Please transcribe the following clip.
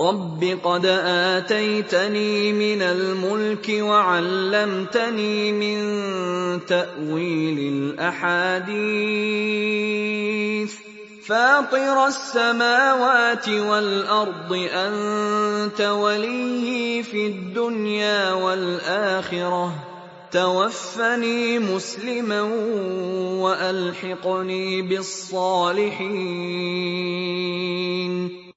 رب قد اتيتني من الملك وعلمتني من تاويل الاحاديث فاطر السماوات والارض انت وليي في الدنيا والاخره توفني مسلما والحقني بالصالحين